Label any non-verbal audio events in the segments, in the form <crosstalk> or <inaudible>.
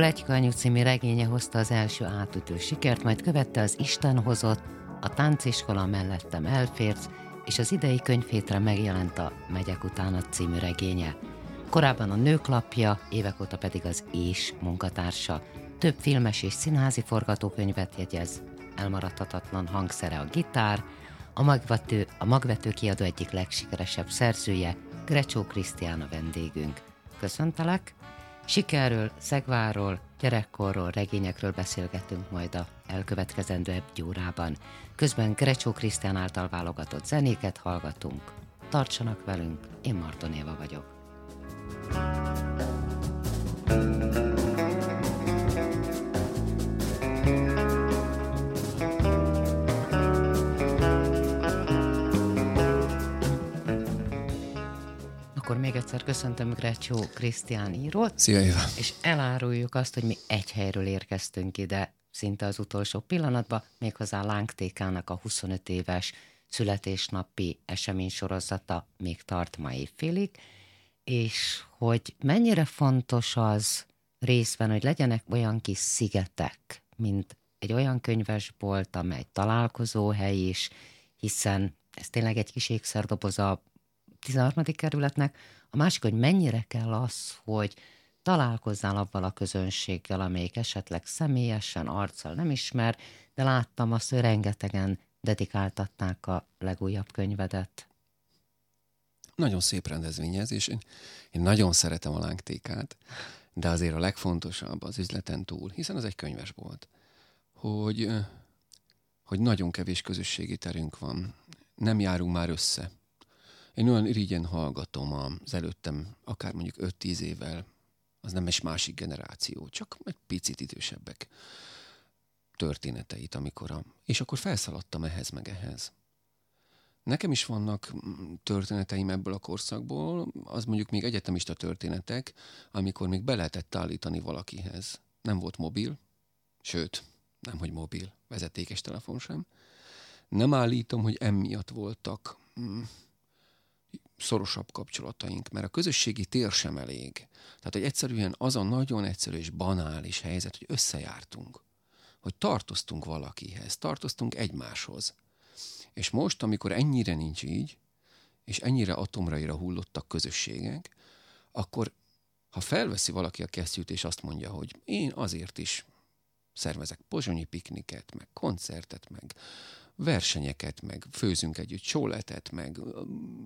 Pletyka című regénye hozta az első átütő sikert, majd követte az Isten hozott, a tánciskola mellettem elférsz, és az idei könyvhétre megjelent a Megyek utána című regénye. Korábban a Nőklapja, évek óta pedig az És munkatársa. Több filmes és színházi forgatókönyvet jegyez, elmaradhatatlan hangszere a gitár, a magvető, a magvető kiadó egyik legsikeresebb szerzője, Grecsó Krisztián a vendégünk. Köszöntelek! Sikerről, szegváról, gyerekkorról, regényekről beszélgetünk majd a elkövetkezendő egy órában. Közben Grecsó Krisztián által válogatott zenéket hallgatunk. Tartsanak velünk, én Marton Éva vagyok. thank you Akkor még egyszer köszöntöm Grecsó Krisztián írót. Szia Éva. És eláruljuk azt, hogy mi egy helyről érkeztünk ide szinte az utolsó pillanatban, méghozzá Lángtékának a 25 éves születésnapi eseménysorozata még tart ma évfélig, és hogy mennyire fontos az részben, hogy legyenek olyan kis szigetek, mint egy olyan könyvesbolt, amely találkozóhely is, hiszen ez tényleg egy kis ékszerdoboz a 13. kerületnek, a másik, hogy mennyire kell az, hogy találkozzál abban a közönséggel, amelyik esetleg személyesen, arccal nem ismer, de láttam azt, hogy rengetegen dedikáltatták a legújabb könyvedet. Nagyon szép rendezvény ez, és én, én nagyon szeretem a lángtékát, de azért a legfontosabb az üzleten túl, hiszen ez egy könyves volt, hogy, hogy nagyon kevés közösségi terünk van. Nem járunk már össze. Én olyan irigyen hallgatom az előttem, akár mondjuk 5-10 évvel, az nem egy másik generáció, csak egy picit idősebbek történeteit, amikor a... És akkor felszaladtam ehhez meg ehhez. Nekem is vannak mm, történeteim ebből a korszakból, az mondjuk még egyetemista történetek, amikor még be lehetett állítani valakihez. Nem volt mobil, sőt, nem hogy mobil, vezetékes telefon sem. Nem állítom, hogy emiatt voltak mm, szorosabb kapcsolataink, mert a közösségi tér sem elég. Tehát, hogy egyszerűen az a nagyon egyszerű és banális helyzet, hogy összejártunk, hogy tartoztunk valakihez, tartoztunk egymáshoz. És most, amikor ennyire nincs így, és ennyire atomraira hullottak közösségek, akkor ha felveszi valaki a kesztyűt, és azt mondja, hogy én azért is szervezek pozsonyi pikniket, meg koncertet, meg versenyeket, meg főzünk együtt sóletet, meg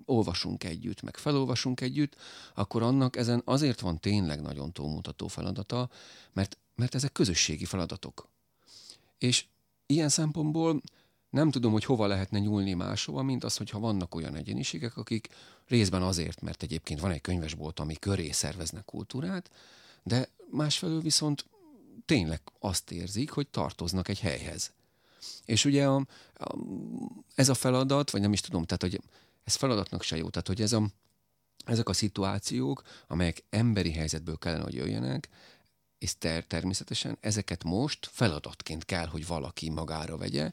olvasunk együtt, meg felolvasunk együtt, akkor annak ezen azért van tényleg nagyon túlmutató feladata, mert, mert ezek közösségi feladatok. És ilyen szempontból nem tudom, hogy hova lehetne nyúlni máshova, mint az, hogyha vannak olyan egyéniségek, akik részben azért, mert egyébként van egy könyvesbolt, ami köré szerveznek kultúrát, de másfelől viszont tényleg azt érzik, hogy tartoznak egy helyhez. És ugye a, a, ez a feladat, vagy nem is tudom, tehát hogy ez feladatnak se jó, tehát hogy ez a, ezek a szituációk, amelyek emberi helyzetből kellene, hogy jöjjenek, és ter, természetesen ezeket most feladatként kell, hogy valaki magára vegye,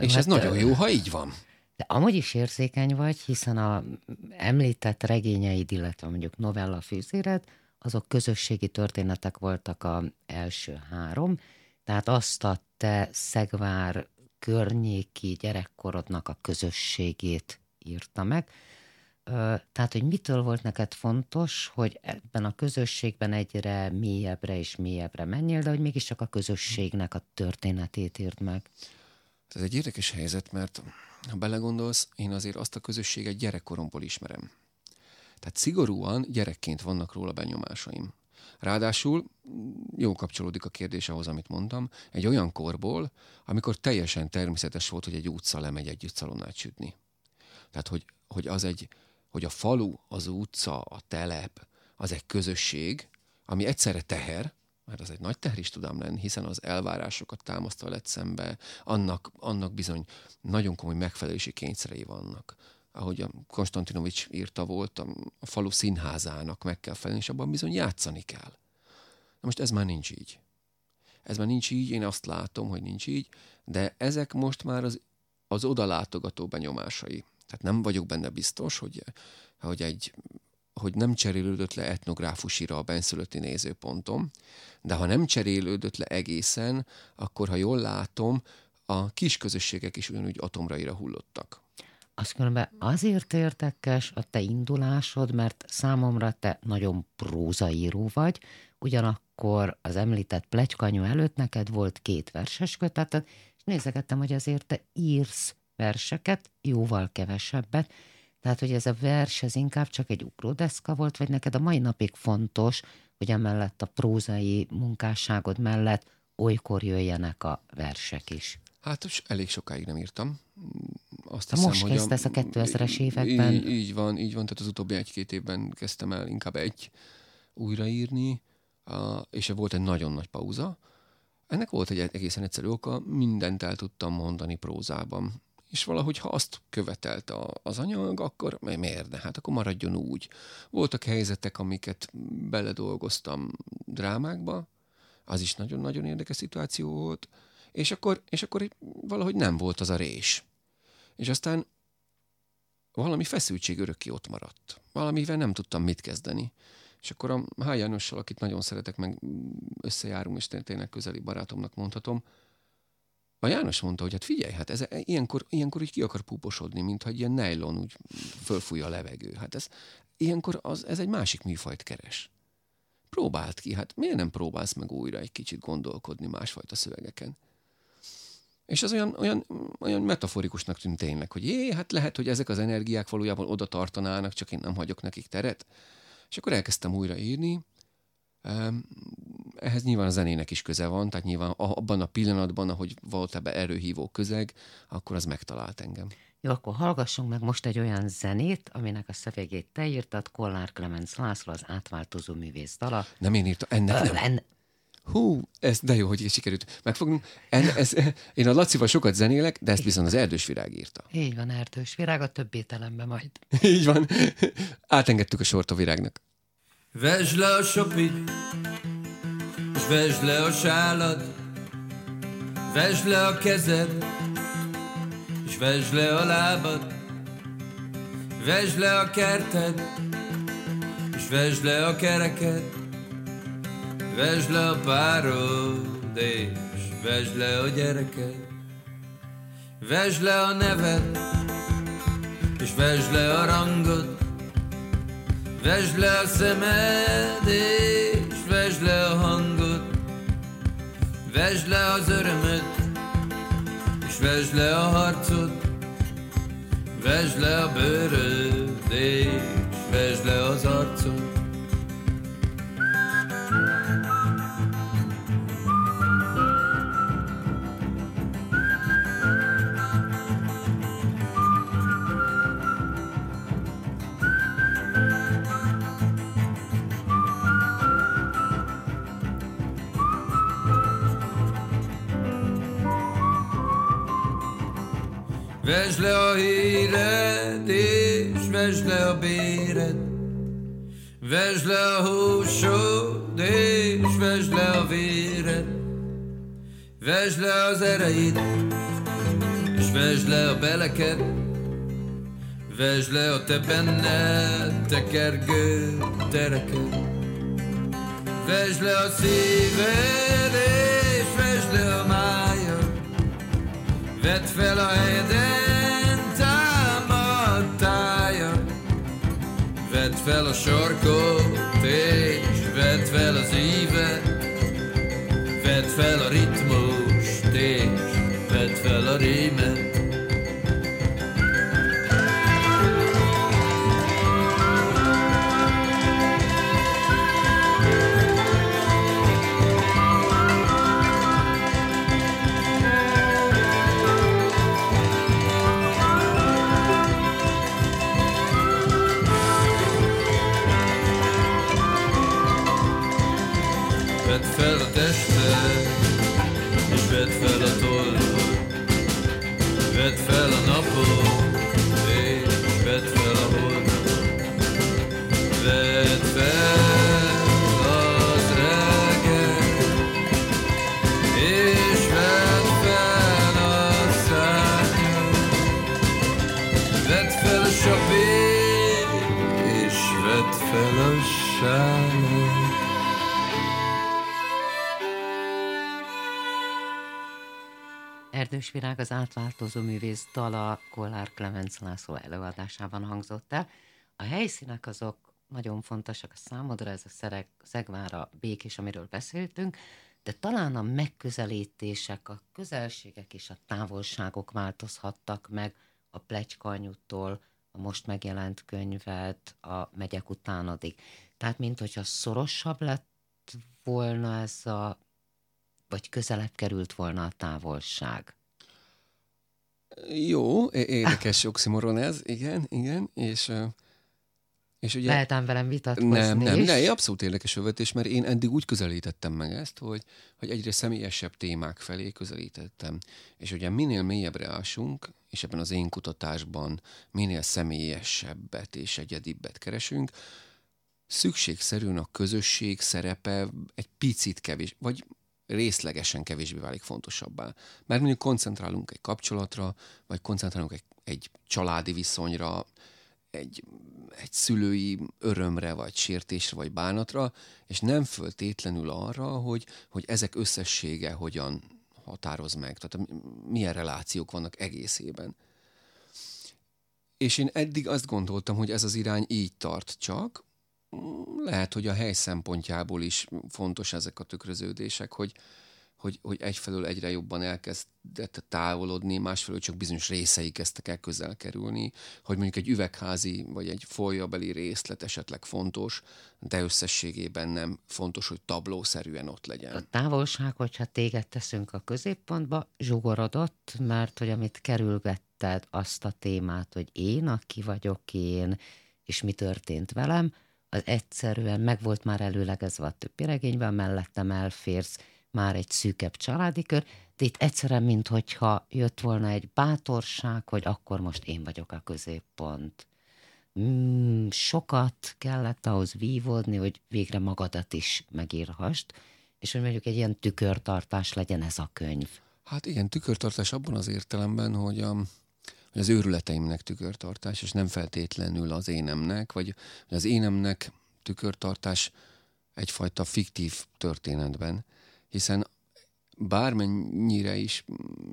és hát, ez nagyon jó, ha így van. De amúgy is érzékeny vagy, hiszen a említett regényeid, illetve mondjuk novella fűzéred, azok közösségi történetek voltak a első három, tehát azt a te Szegvár környéki gyerekkorodnak a közösségét írta meg. Tehát, hogy mitől volt neked fontos, hogy ebben a közösségben egyre mélyebbre és mélyebbre menjél, de hogy mégis csak a közösségnek a történetét írd meg? Ez egy érdekes helyzet, mert ha belegondolsz, én azért azt a közösséget gyerekkoromból ismerem. Tehát szigorúan gyerekként vannak róla benyomásaim. Ráadásul jó kapcsolódik a kérdés ahhoz, amit mondtam, egy olyan korból, amikor teljesen természetes volt, hogy egy utca lemegy együtt szalonnát sütni. Tehát, hogy, hogy az egy, hogy a falu, az utca, a telep, az egy közösség, ami egyszerre teher, mert az egy nagy teher is tudám lenni, hiszen az elvárásokat támasztva lett szembe, annak, annak bizony nagyon komoly megfelelési kényszerei vannak. Ahogy a Konstantinovics írta volt, a, a falu színházának meg kell felelni, és abban bizony játszani kell. Na most ez már nincs így. Ez már nincs így, én azt látom, hogy nincs így, de ezek most már az, az odalátogató benyomásai. Tehát nem vagyok benne biztos, hogy, hogy egy hogy nem cserélődött le etnográfusira a benszülötti nézőpontom, de ha nem cserélődött le egészen, akkor, ha jól látom, a kis közösségek is ugyanúgy atomraira hullottak. Az különben azért érdekes a te indulásod, mert számomra te nagyon prózaíró vagy, ugyanakkor az említett plegykanyú előtt neked volt két verses köteted, és nézegettem, hogy azért te írsz verseket, jóval kevesebbet, tehát, hogy ez a vers, ez inkább csak egy ugródeszka volt, vagy neked a mai napig fontos, hogy emellett a prózai munkásságod mellett olykor jöjjenek a versek is? Hát elég sokáig nem írtam. Azt hiszem, most kezdesz a, a 2000-es években? Így, így van, így van, tehát az utóbbi egy-két évben kezdtem el inkább egy újraírni, és volt egy nagyon nagy pauza. Ennek volt egy egészen egyszerű oka, mindent el tudtam mondani prózában és valahogy ha azt követelte az anyag, akkor miért ne? Hát akkor maradjon úgy. Voltak helyzetek, amiket beledolgoztam drámákba, az is nagyon-nagyon érdekes szituáció volt, és akkor, és akkor valahogy nem volt az a rés. És aztán valami feszültség örökké ott maradt. Valamivel nem tudtam mit kezdeni. És akkor a H. Jánossal, akit nagyon szeretek, meg összejárunk, és tényleg közeli barátomnak mondhatom, a János mondta, hogy hát figyelj, hát ez, ilyenkor, ilyenkor úgy ki akar púposodni, mintha egy ilyen nylon úgy fölfújja a levegő. Hát ez, ilyenkor az, ez egy másik műfajt keres. Próbált ki, hát miért nem próbálsz meg újra egy kicsit gondolkodni másfajta szövegeken? És az olyan, olyan, olyan metaforikusnak tűnt tényleg, hogy jé, hát lehet, hogy ezek az energiák valójában oda tartanának, csak én nem hagyok nekik teret. És akkor elkezdtem újra írni, ehhez nyilván a zenének is köze van, tehát nyilván abban a pillanatban, ahogy volt ebbe erőhívó közeg, akkor az megtalált engem. Jó, akkor hallgassunk meg most egy olyan zenét, aminek a szövegét te írtad, Kollár Clemens László, az átváltozó művész dala. Nem én írtam, ennek nem. En... Hú, ez de jó, hogy sikerült megfogni. En, ez, én a Lacival sokat zenélek, de ezt viszont az Erdős Virág írta. Így van, Erdős Virág, a több ételemben majd. <laughs> Így van. Átengedtük a sort a virágnak. Vesd le a sopit, és vesd le a sálad, vesd le a kezed, és vesd le a lábad, vesd le a kerted, és vesd le a kereked, vesd le a párod, és vesd le a gyereked, vesd le a neved, és vesd le a rangod, Vesd le a szemed és vesd le a hangod. Vesd le az örömöt és vesd le a harcod. Vesd le a bőröd Vesd le a híred, és vesd le a béred. Vesd le a húsod, és vesd le a véred. Vesd le az ereid, és vesd le a beleked. Vesd le a te benned tekergő tereket. Vesd le a szíved, és vesd le a májad. Vedd fel a helyedet, fel a sarkot, és vedd fel az ívet, vedd fel a ritmust, és vedd fel a rémet. Tested, és vedd fel a tollot, vedd fel a napot, és vedd fel a holdot, vedd fel az reggel, és vedd fel a szárnyat, vedd fel a sapét, és vedd fel a sálat. Erdős Virág az átváltozó művész dala Kollár Clemens László előadásában hangzott el. A helyszínek azok nagyon fontosak a számodra, ez a szereg, Szegvára, Békés, amiről beszéltünk, de talán a megközelítések, a közelségek és a távolságok változhattak meg a Plecskanyútól, a most megjelent könyvet, a Megyek utánodig. Tehát, mint hogyha szorosabb lett volna ez a vagy közelebb került volna a távolság. Jó, érdekes oximoron ez, igen, igen, és, és ugye... Lehet ám velem vitatkozni Nem, nem, nem, abszolút érdekes övetés, mert én eddig úgy közelítettem meg ezt, hogy, hogy egyre személyesebb témák felé közelítettem. És ugye minél mélyebbre ásunk, és ebben az én kutatásban minél személyesebbet és egyedibbet keresünk, szükségszerűen a közösség szerepe egy picit kevés, vagy részlegesen kevésbé válik fontosabbá. Mert mondjuk koncentrálunk egy kapcsolatra, vagy koncentrálunk egy, egy családi viszonyra, egy, egy szülői örömre, vagy sértésre, vagy bánatra, és nem föltétlenül arra, hogy, hogy ezek összessége hogyan határoz meg, tehát milyen relációk vannak egészében. És én eddig azt gondoltam, hogy ez az irány így tart csak, lehet, hogy a hely szempontjából is fontos ezek a tükröződések, hogy, hogy, hogy egyfelől egyre jobban elkezdett távolodni, másfelől csak bizonyos részei kezdtek el közel kerülni, hogy mondjuk egy üvegházi vagy egy folyabeli részlet esetleg fontos, de összességében nem fontos, hogy tablószerűen ott legyen. A távolság, hogyha téged teszünk a középpontba, zsugorodott, mert hogy amit kerülgetted azt a témát, hogy én, aki vagyok én, és mi történt velem, az egyszerűen meg volt már előlegezve a többi regényben, mellettem elférsz már egy szűkebb családi kör, de itt egyszerűen, minthogyha jött volna egy bátorság, hogy akkor most én vagyok a középpont. Mm, sokat kellett ahhoz vívódni, hogy végre magadat is megírhast, és hogy mondjuk egy ilyen tükörtartás legyen ez a könyv. Hát igen, tükörtartás abban az értelemben, hogy a, hogy az őrületeimnek tükörtartás, és nem feltétlenül az énemnek, vagy az énemnek tükörtartás egyfajta fiktív történetben, hiszen bármennyire is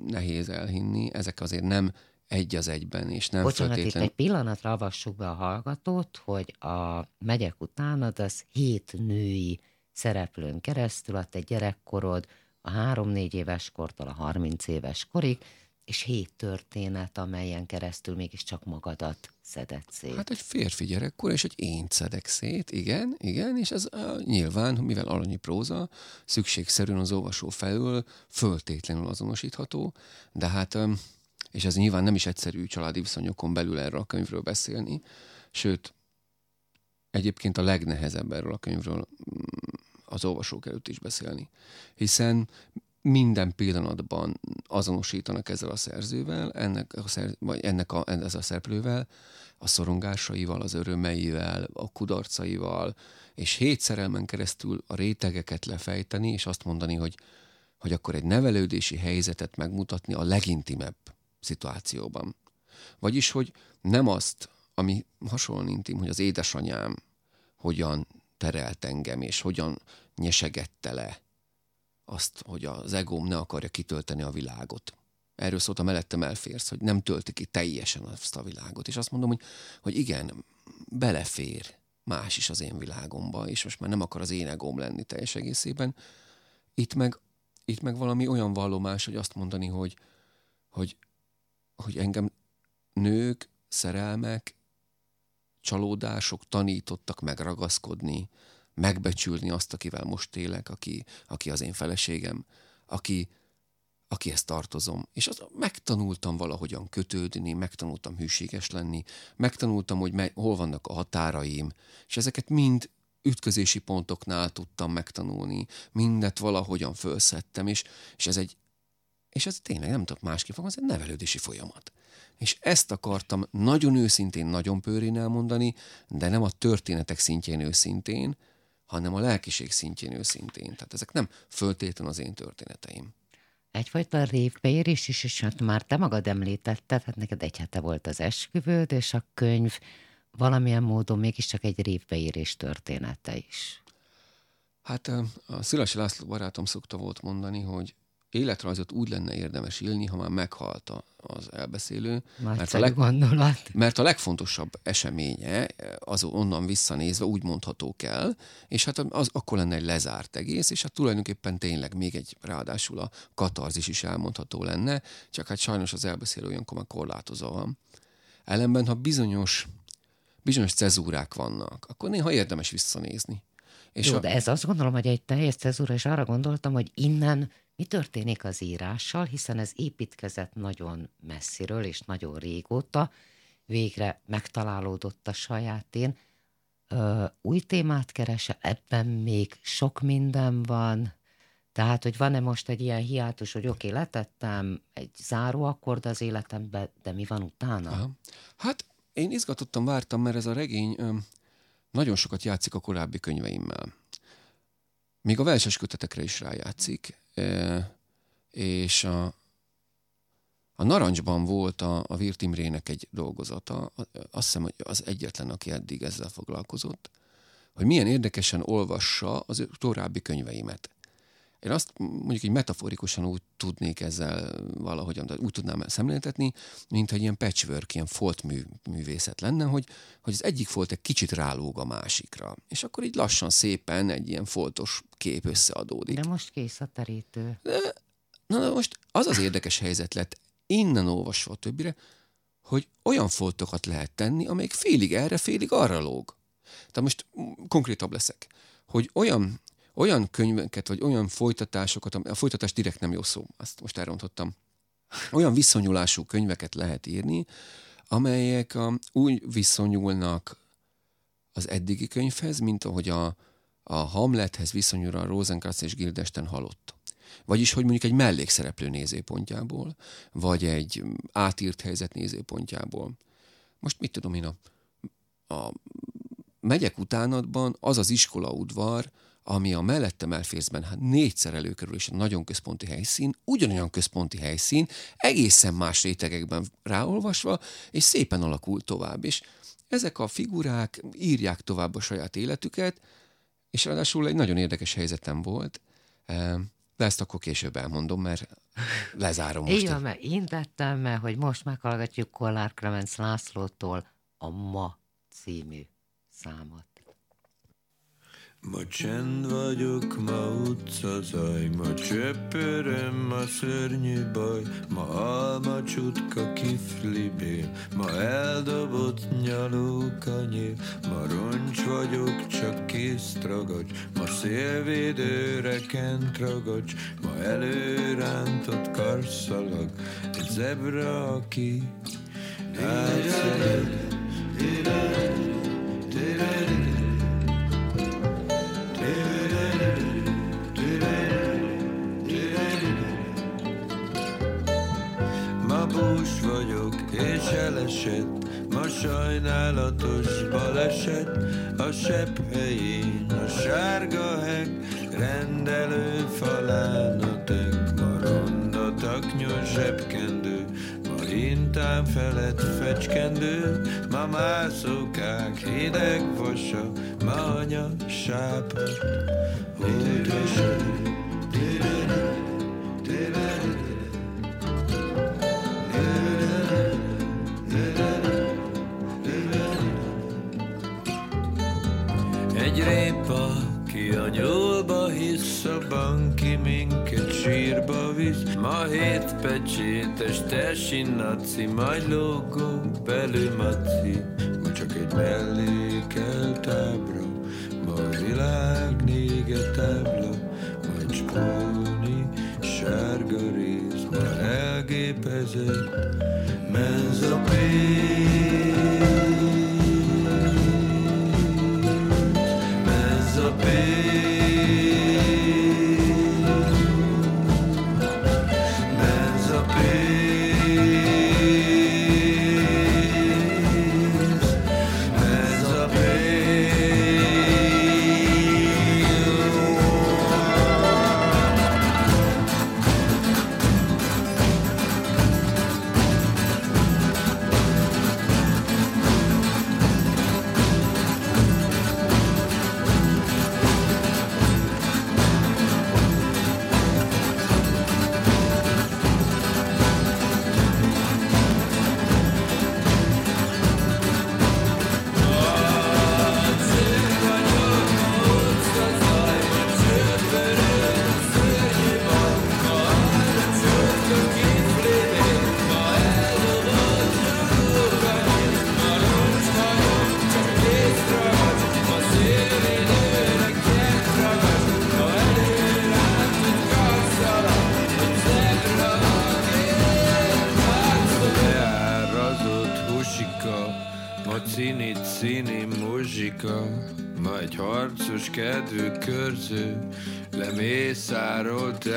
nehéz elhinni, ezek azért nem egy az egyben, és nem Bocsánat, feltétlen... itt egy pillanatra avassuk be a hallgatót, hogy a megyek utánad az hét női szereplőn keresztül, a te gyerekkorod a három-négy éves kortól a harminc éves korig, és hét történet, amelyen keresztül mégiscsak magadat szedett szét. Hát egy férfi gyerekkor, és egy én szedek szét, igen, igen, és ez uh, nyilván, mivel alanyi próza, szükségszerűen az olvasó felől föltétlenül azonosítható, de hát, um, és ez nyilván nem is egyszerű családi viszonyokon belül erről a könyvről beszélni, sőt, egyébként a legnehezebb erről a könyvről mm, az olvasók előtt is beszélni. Hiszen minden pillanatban azonosítanak ezzel a szerzővel, ennek a, szer, vagy ennek a, ezzel a szereplővel, a szorongásaival, az örömeivel, a kudarcaival, és hét szerelmen keresztül a rétegeket lefejteni, és azt mondani, hogy, hogy akkor egy nevelődési helyzetet megmutatni a legintimebb szituációban. Vagyis, hogy nem azt, ami hasonlóan intim, hogy az édesanyám hogyan terelt engem, és hogyan nyesegette le azt, hogy az egóm ne akarja kitölteni a világot. Erről szólt a mellettem elférsz, hogy nem tölti ki teljesen azt a világot. És azt mondom, hogy, hogy igen, belefér más is az én világomba, és most már nem akar az én egóm lenni teljes egészében. Itt meg, itt meg valami olyan vallomás, hogy azt mondani, hogy, hogy, hogy engem nők, szerelmek, csalódások tanítottak megragaszkodni, megbecsülni azt, akivel most élek, aki, aki az én feleségem, aki, akihez tartozom. És az, megtanultam valahogyan kötődni, megtanultam hűséges lenni, megtanultam, hogy me, hol vannak a határaim, és ezeket mind ütközési pontoknál tudtam megtanulni, mindet valahogyan felszettem, és, és ez egy, és ez tényleg nem tudok másképp fogom, ez egy nevelődési folyamat. És ezt akartam nagyon őszintén, nagyon pőrén elmondani, de nem a történetek szintjén őszintén, hanem a lelkiség szintjén őszintén. Tehát ezek nem föltétlen az én történeteim. Egyfajta révbeérés is, és hát már te magad említetted, hát neked egy hete volt az esküvőd, és a könyv valamilyen módon mégiscsak egy révbeérés története is. Hát a Szilasi László barátom szokta volt mondani, hogy életrajzot úgy lenne érdemes írni, ha már meghalt az elbeszélő. mert a, leg, gondolat. mert a legfontosabb eseménye az onnan visszanézve úgy mondhatók el, és hát az akkor lenne egy lezárt egész, és hát tulajdonképpen tényleg még egy ráadásul a katarzis is elmondható lenne, csak hát sajnos az elbeszélő olyankor már korlátozva van. Ellenben, ha bizonyos, bizonyos cezúrák vannak, akkor néha érdemes visszanézni. És Jó, a... de ez azt gondolom, hogy egy teljes cezúra, és arra gondoltam, hogy innen mi történik az írással, hiszen ez építkezett nagyon messziről és nagyon régóta, végre megtalálódott a sajátén. Ö, új témát kerese, ebben még sok minden van, tehát, hogy van-e most egy ilyen hiátus, hogy oké, okay, letettem egy záróakkord az életembe, de mi van utána? Aha. Hát én izgatottan vártam, mert ez a regény ö, nagyon sokat játszik a korábbi könyveimmel. Még a verses kötetekre is rájátszik és a, a Narancsban volt a, a Virt Imrének egy dolgozata, azt hiszem, hogy az egyetlen, aki eddig ezzel foglalkozott, hogy milyen érdekesen olvassa az további könyveimet. Én azt mondjuk egy metaforikusan úgy tudnék ezzel valahogyan, úgy tudnám szemléltetni, mint egy ilyen patchwork, ilyen folt mű, művészet lenne, hogy, hogy az egyik folt egy kicsit rálóg a másikra. És akkor így lassan, szépen egy ilyen foltos kép összeadódik. De most kész a terítő. De, na, na most az az érdekes helyzet lett, innen olvasva a többire, hogy olyan foltokat lehet tenni, amelyik félig erre, félig arra lóg. Tehát most konkrétabb leszek, hogy olyan olyan könyveket, vagy olyan folytatásokat, a folytatás direkt nem jó szó, azt most elrontottam, olyan viszonyulású könyveket lehet írni, amelyek a, úgy viszonyulnak az eddigi könyvhez, mint ahogy a, a Hamlethez viszonyul a Rosenkranz és Gildesten halott. Vagyis, hogy mondjuk egy mellékszereplő nézőpontjából, vagy egy átírt helyzet nézőpontjából. Most mit tudom én, a, a megyek utánatban az az iskolaudvar, ami a mellettem elfészben hát négyszer előkerül, és egy nagyon központi helyszín, ugyanolyan központi helyszín, egészen más rétegekben ráolvasva, és szépen alakul tovább. És ezek a figurák írják tovább a saját életüket, és ráadásul egy nagyon érdekes helyzetem volt, de ezt akkor később elmondom, mert lezárom most. Igen, mert én tettem, mert hogy most meghallgatjuk Kollár Kremenc Lászlótól a Ma című számot. Ma csend vagyok, ma utca zaj, ma csöpöröm, ma szörnyű baj, ma alma csutka kiflibél, ma eldobott nyalókanyél, ma roncs vagyok, csak kész ragacs, ma szélvédőre kent ragacs, ma előrántott karszalag, egy zebra, aki átszalad. Elesett Ma sajnálatos baleset A sepp helyén A sárga heg Rendelő falán a tek Ma ronda taknyos zsebkendő Ma hintám felett fecskendő Ma mászókák hideg vasa Ma anya sápat Hódosod minket sírba visz. Ma hét pecsétes tesi naci Majd lógó belő maci. Ma csak egy mellékelt ábra Ma a világ nége tábla Majd spóni sárga rész. Ma elgépezett menzapész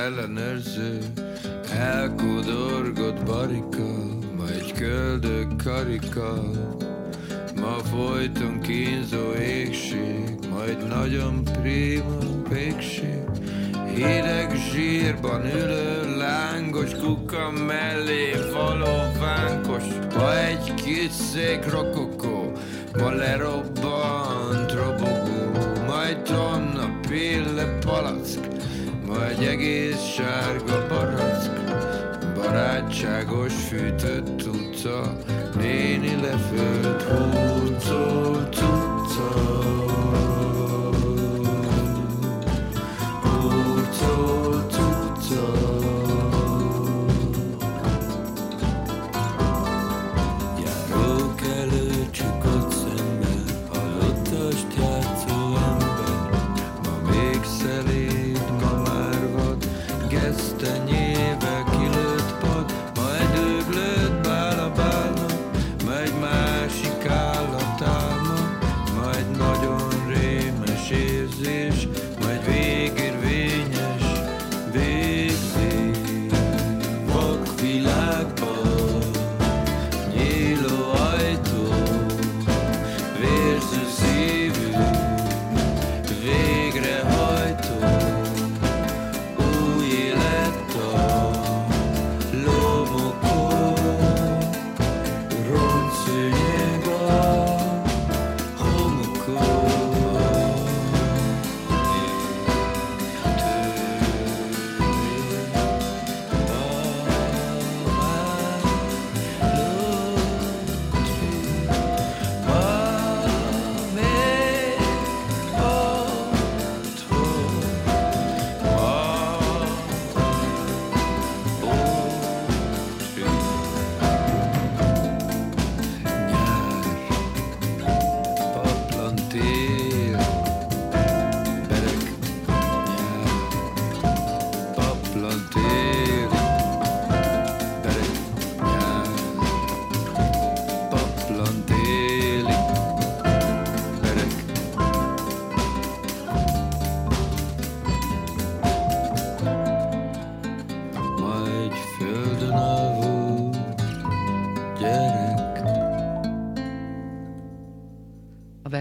ellenőrző, elkódorgott barika, ma egy köldök karika, ma folyton kínzó égség, majd nagyon prima pékség. Hideg zsírban ülő lángos kuka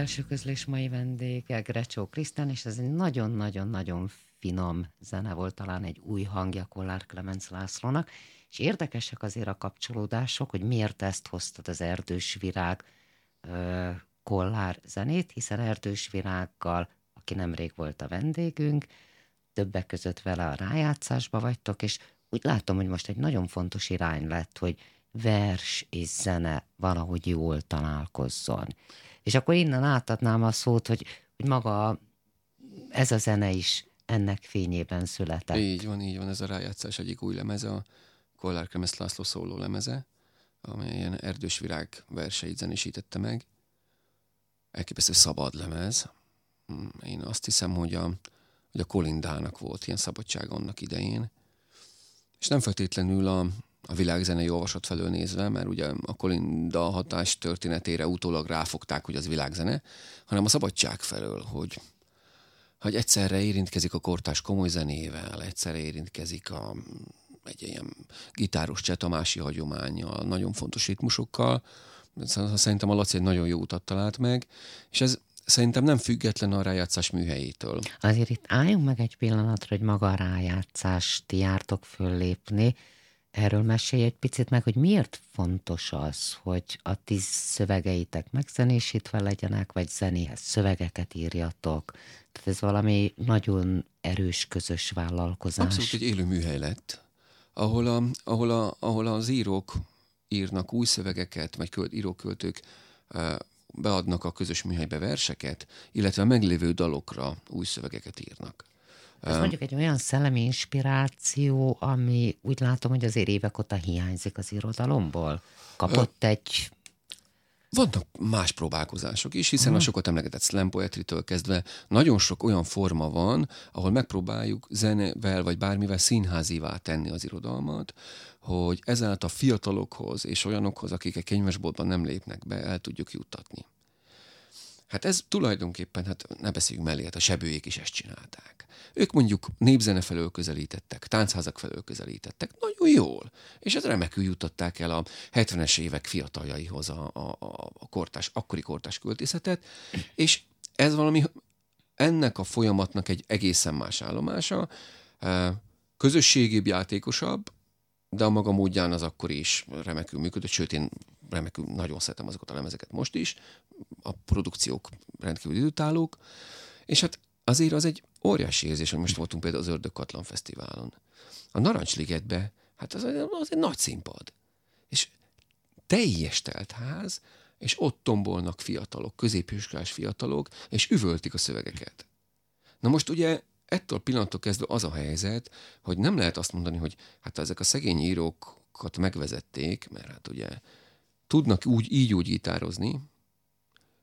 belső közlés mai vendége Grecsó Krisztán, és ez egy nagyon-nagyon-nagyon finom zene volt, talán egy új hangja Kollár Clemens Lászlónak, és érdekesek azért a kapcsolódások, hogy miért ezt hoztad az Erdős Virág ö, Kollár zenét, hiszen Erdős Virággal, aki nemrég volt a vendégünk, többek között vele a rájátszásba vagytok, és úgy látom, hogy most egy nagyon fontos irány lett, hogy vers és zene valahogy jól találkozzon. És akkor innen átadnám a szót, hogy, hogy maga ez a zene is ennek fényében született. Így van, így van, ez a rájátszás egyik új lemeze, a Kollár Kremesz László szóló lemeze, amelyen Erdős Virág verseit zenésítette meg. Elképesztő szabad lemez. Hmm, én azt hiszem, hogy a, hogy a Kolindának volt ilyen szabadság annak idején. És nem feltétlenül a, a világzenei olvasat felől nézve, mert ugye a Kolinda hatás történetére utólag ráfogták, hogy az világzene, hanem a szabadság felől, hogy, hogy egyszerre érintkezik a kortás komoly zenével, egyszerre érintkezik a, egy ilyen gitáros csetamási hagyományjal, nagyon fontos ritmusokkal. Szerintem a Laci egy nagyon jó utat talált meg, és ez szerintem nem független a rájátszás műhelyétől. Azért itt álljunk meg egy pillanatra, hogy maga a rájátszás, ti jártok föllépni. Erről mesélj egy picit meg, hogy miért fontos az, hogy a ti szövegeitek megzenésítve legyenek, vagy zenéhez szövegeket írjatok. Tehát ez valami nagyon erős közös vállalkozás. Abszolút egy élő műhely lett, ahol, a, ahol, a, ahol az írók írnak új szövegeket, vagy költ, íróköltők beadnak a közös műhelybe verseket, illetve a meglévő dalokra új szövegeket írnak. Ez mondjuk egy olyan szellemi inspiráció, ami úgy látom, hogy azért évek óta hiányzik az irodalomból. Kapott egy vannak más próbálkozások is, hiszen a sokat emlegetett slam poetry-től kezdve nagyon sok olyan forma van, ahol megpróbáljuk zenevel vagy bármivel színházivá tenni az irodalmat, hogy ezáltal a fiatalokhoz és olyanokhoz, akik egy könyvesboltban nem lépnek be, el tudjuk juttatni. Hát ez tulajdonképpen, hát ne beszéljünk mellé, hát a sebőjék is ezt csinálták. Ők mondjuk népzene felől közelítettek, táncházak felől közelítettek, nagyon jól. És ez remekül jutották el a 70-es évek fiataljaihoz a, a, a kortás, akkori kortás költészetet, és ez valami, ennek a folyamatnak egy egészen más állomása, közösségibb, játékosabb, de a maga módján az akkor is remekül működött, sőt én remekül nagyon szeretem azokat a lemezeket most is, a produkciók rendkívül időtállók, és hát azért az egy óriási érzés, hogy most voltunk például az Ördög Katlan Fesztiválon. A Narancsligetbe, hát az, az egy nagy színpad. És teljes telt ház, és ott tombolnak fiatalok, középiskolás fiatalok, és üvöltik a szövegeket. Na most ugye ettől pillanattól kezdve az a helyzet, hogy nem lehet azt mondani, hogy hát ezek a szegény írókat megvezették, mert hát ugye tudnak úgy, így úgy gitározni,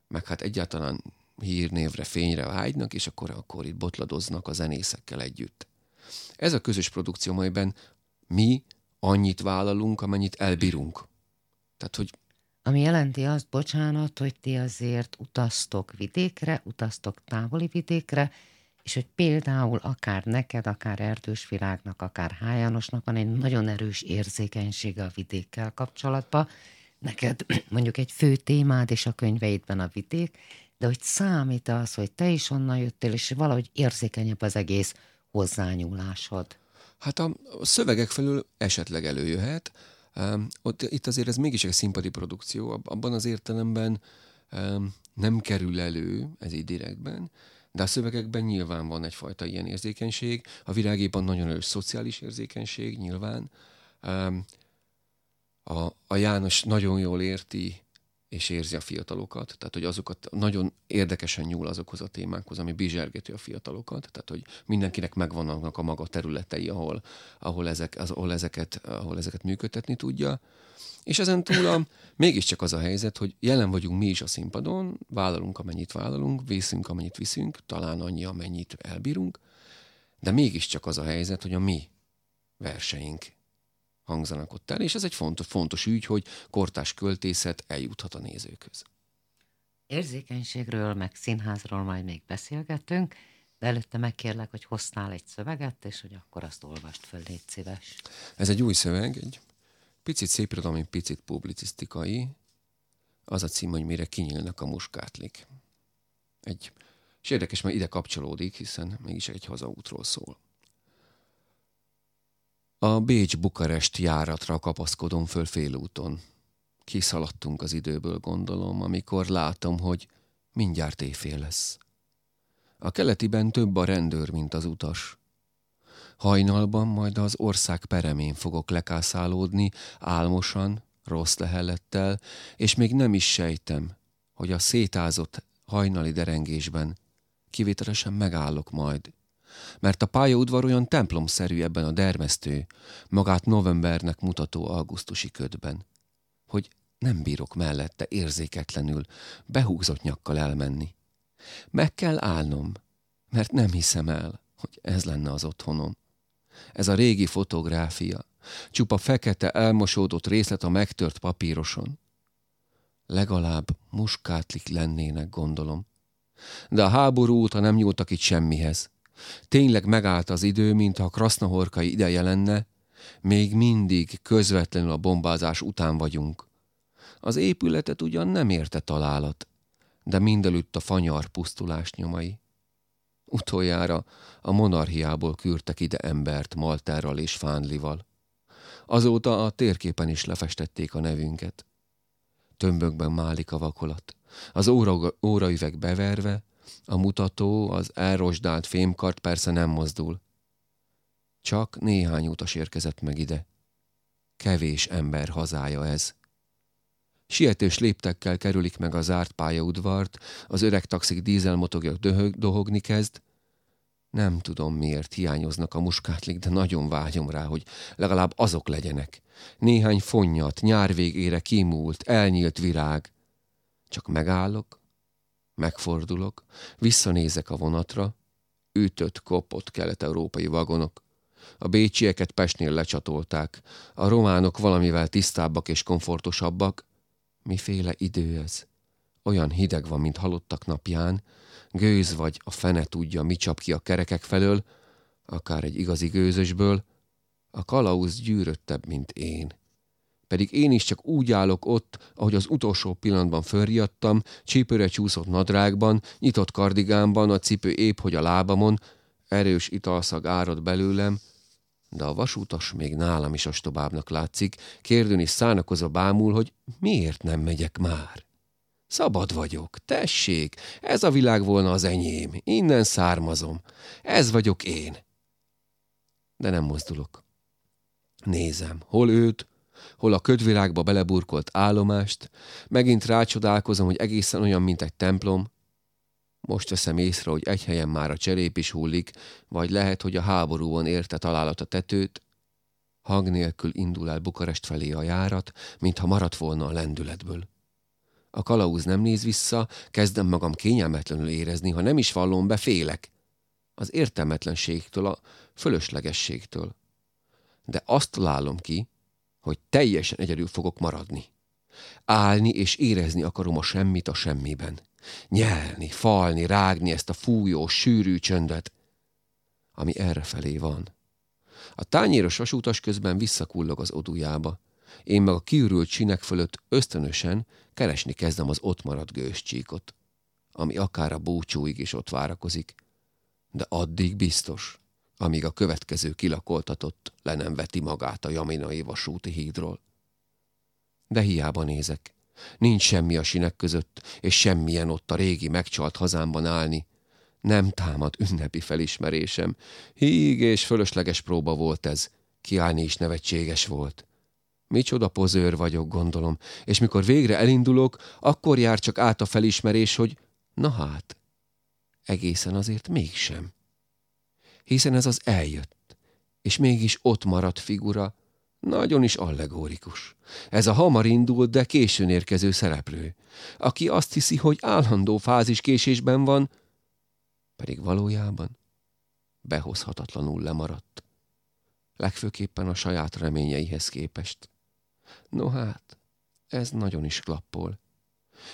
meg hát egyáltalán hírnévre, fényre vágynak, és akkor, akkor itt botladoznak a zenészekkel együtt. Ez a közös produkció, amelyben mi annyit vállalunk, amennyit elbírunk. Tehát, hogy ami jelenti azt, bocsánat, hogy ti azért utaztok vidékre, utaztok távoli vidékre, és hogy például akár neked, akár Erdős Virágnak, akár Hájánosnak van egy nagyon erős érzékenysége a vidékkel kapcsolatban. Neked <clears throat> mondjuk egy fő témád és a könyveidben a vidék, de hogy számít az, hogy te is onnan jöttél, és valahogy érzékenyebb az egész hozzányúlásod. Hát a szövegek felül esetleg előjöhet. Um, ott, itt azért ez mégis egy színpadi produkció, abban az értelemben um, nem kerül elő ez így direktben, de a szövegekben nyilván van egyfajta ilyen érzékenység, a világében nagyon erős szociális érzékenység nyilván. Um, a, a János nagyon jól érti és érzi a fiatalokat, tehát hogy azokat nagyon érdekesen nyúl azokhoz a témákhoz, ami bizsergeti a fiatalokat, tehát hogy mindenkinek megvannak a maga területei, ahol, ahol, ezek, az, ahol, ezeket, ahol ezeket működtetni tudja. És ezen túl a, <laughs> mégiscsak az a helyzet, hogy jelen vagyunk mi is a színpadon, vállalunk amennyit vállalunk, vészünk amennyit viszünk, talán annyi amennyit elbírunk, de mégiscsak az a helyzet, hogy a mi verseink hangzanak ott el, és ez egy fontos, fontos ügy, hogy kortás költészet eljuthat a nézőkhöz. Érzékenységről, meg színházról majd még beszélgetünk, de előtte megkérlek, hogy hoztál egy szöveget, és hogy akkor azt olvast föl, légy szíves. Ez egy új szöveg, egy picit szépirodalmi, picit publicisztikai. Az a cím, hogy mire kinyílnak a muskátlik. Egy, és érdekes, mert ide kapcsolódik, hiszen mégis egy hazaútról szól. A Bécs-Bukarest járatra kapaszkodom föl félúton. Kiszaladtunk az időből, gondolom, amikor látom, hogy mindjárt éjfél lesz. A keletiben több a rendőr, mint az utas. Hajnalban majd az ország peremén fogok lekászálódni, álmosan, rossz lehellettel, és még nem is sejtem, hogy a szétázott hajnali derengésben kivételesen megállok majd, mert a pályaudvar olyan templomszerű ebben a dermesztő, magát novembernek mutató augusztusi ködben, hogy nem bírok mellette érzéketlenül, behúzott nyakkal elmenni. Meg kell állnom, mert nem hiszem el, hogy ez lenne az otthonom. Ez a régi fotográfia, csupa fekete elmosódott részlet a megtört papíroson. Legalább muskátlik lennének, gondolom. De a háború óta nem nyúltak itt semmihez. Tényleg megállt az idő, mintha a krasznahorkai ideje lenne, még mindig közvetlenül a bombázás után vagyunk. Az épületet ugyan nem érte találat, de mindelőtt a fanyar pusztulás nyomai. Utoljára a monarchiából küldtek ide embert Malterral és Fánlival. Azóta a térképen is lefestették a nevünket. Tömbökben málik a vakolat. Az óra, óraüveg beverve, a mutató, az elrosdált fémkart persze nem mozdul. Csak néhány utas érkezett meg ide. Kevés ember hazája ez. Sietős léptekkel kerülik meg a zárt pályaudvart, az öreg taxik dízelmotogja dohogni kezd. Nem tudom, miért hiányoznak a muskátlik, de nagyon vágyom rá, hogy legalább azok legyenek. Néhány fonnyat, nyár végére kimúlt, elnyílt virág. Csak megállok, megfordulok, visszanézek a vonatra, ütött, kopott kelet-európai vagonok. A bécsieket Pestnél lecsatolták, a románok valamivel tisztábbak és komfortosabbak, Miféle idő ez? Olyan hideg van, mint halottak napján, gőz vagy a fene tudja, mi csap ki a kerekek felől, akár egy igazi gőzösből, a kalauz gyűröttebb, mint én. Pedig én is csak úgy állok ott, ahogy az utolsó pillanatban fölriadtam, csípőre csúszott nadrágban, nyitott kardigámban, a cipő épp, hogy a lábamon, erős italszag árad belőlem, de a vasútas még nálam is ostobábbnak látszik, kérdőn is szánakozva bámul, hogy miért nem megyek már. Szabad vagyok, tessék, ez a világ volna az enyém, innen származom, ez vagyok én. De nem mozdulok. Nézem, hol őt, hol a ködvilágba beleburkolt állomást, megint rácsodálkozom, hogy egészen olyan, mint egy templom, most veszem észre, hogy egy helyen már a cserép is hullik, vagy lehet, hogy a háborúban érte találat a tetőt. Hang nélkül indul el Bukarest felé a járat, mintha maradt volna a lendületből. A kalauz nem néz vissza, kezdem magam kényelmetlenül érezni, ha nem is vallom be, félek. Az értelmetlenségtől, a fölöslegességtől. De azt találom ki, hogy teljesen egyedül fogok maradni. Állni és érezni akarom a semmit a semmiben. Nyelni, falni, rágni ezt a fújó, sűrű csöndet, ami errefelé van. A tányéros vasútas közben visszakullog az odujába. Én meg a kiürült csinek fölött ösztönösen keresni kezdem az ott maradt gőzcsíkot, ami akár a búcsúig is ott várakozik. De addig biztos, amíg a következő kilakoltatott le nem veti magát a jaminai vasúti hídról. De hiába nézek. Nincs semmi a sinek között, és semmilyen ott a régi megcsalt hazámban állni. Nem támad ünnepi felismerésem. Híg és fölösleges próba volt ez. Kiállni is nevetséges volt. Micsoda pozőr vagyok, gondolom, és mikor végre elindulok, akkor jár csak át a felismerés, hogy na hát, egészen azért mégsem. Hiszen ez az eljött, és mégis ott maradt figura, nagyon is allegórikus. Ez a hamar indult, de későn érkező szereplő, aki azt hiszi, hogy állandó fázis késésben van, pedig valójában behozhatatlanul lemaradt. Legfőképpen a saját reményeihez képest. No hát, ez nagyon is klappol.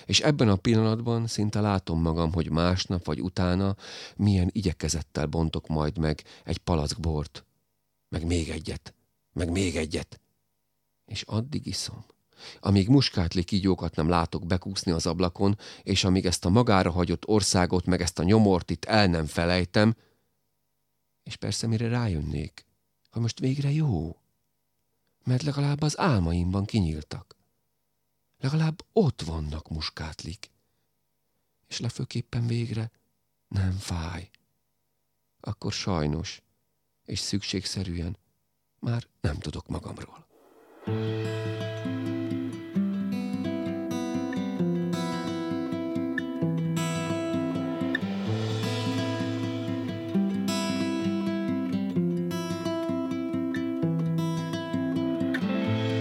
És ebben a pillanatban szinte látom magam, hogy másnap vagy utána milyen igyekezettel bontok majd meg egy palack bort, meg még egyet, meg még egyet. És addig iszom, amíg muskátli kígyókat nem látok bekúszni az ablakon, és amíg ezt a magára hagyott országot, meg ezt a nyomort itt el nem felejtem, és persze mire rájönnék, hogy most végre jó, mert legalább az álmaimban kinyíltak. Legalább ott vannak muskátlik. És lefőképpen végre nem fáj. Akkor sajnos és szükségszerűen már nem tudok magamról.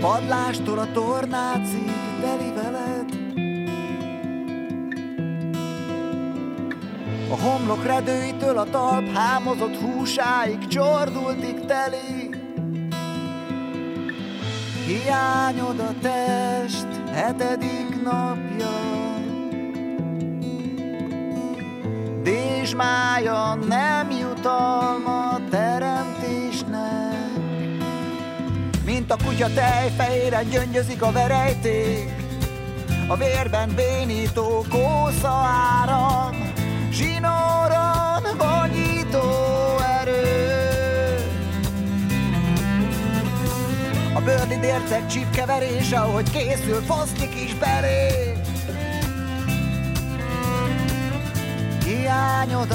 Padlástól a tornácig teli veled A homlok redőitől a talp hámozott húsáig csordultig teli Hiányod a test hetedik napja és mája nem jutalma teremtésnek. A kutya tejfejére gyöngyözik a verejték, a vérben bénító kósza áram, zsinóron vonyító erő. A bőrli dérceg csipkeverése, ahogy készül foszlik is belé. Hiányod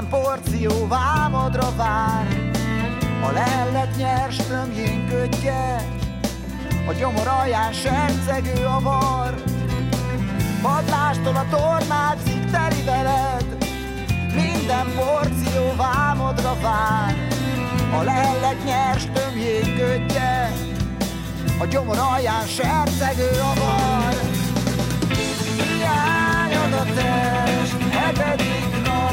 minden porció vámodra vár. A lellet nyers tömjén kötje, a gyomor alján sercegő a var. Padlástól a tornácig teli veled, minden porció vámodra vár. A lellet nyers tömjén kötje, a gyomor alján sercegő a var. Hiányod a test hetedik